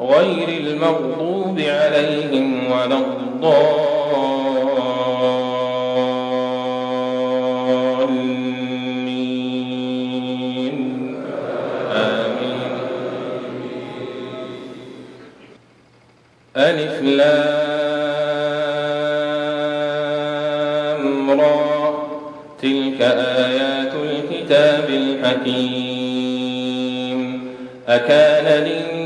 غير المغضوب عليهم ولا الضالين. آمين. ألف لام را. تلك آيات الكتاب الحكيم. أكان لله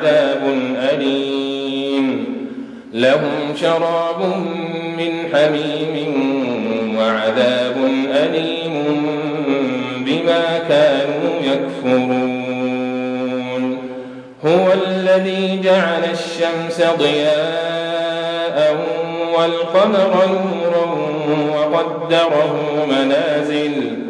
وعذاب أليم. لهم شراب من حميم وعذاب أليم بما كانوا يكفرون. هو الذي جعل الشمس ضياء والقمر نورا وقدره منازل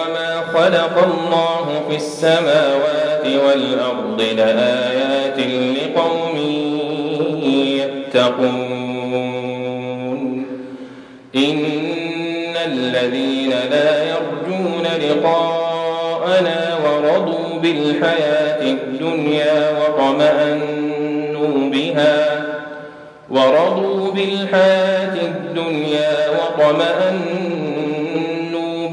خلق الله في السماوات والأرض لآيات لقوم يتقون. إن الذين لا يرجون لقاءنا ورضوا بالحياة الدنيا وطمأنوا بها ورضوا بالحياة الدنيا وطمأنوا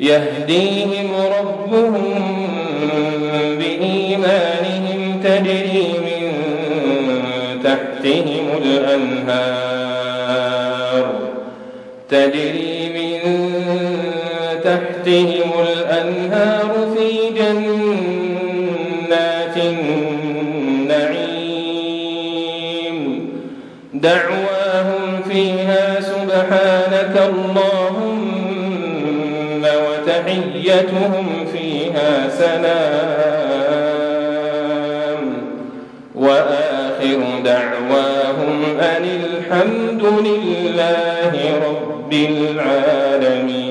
يهديهم ربهم بإيمانهم تجري من تحتهم الأنهار تجري من تحتهم الأنهار في جنات النعيم دعواهم فيها سبحانك اللهم وتحيتهم فيها سلام. وآخر دعواهم أن الحمد لله رب العالمين.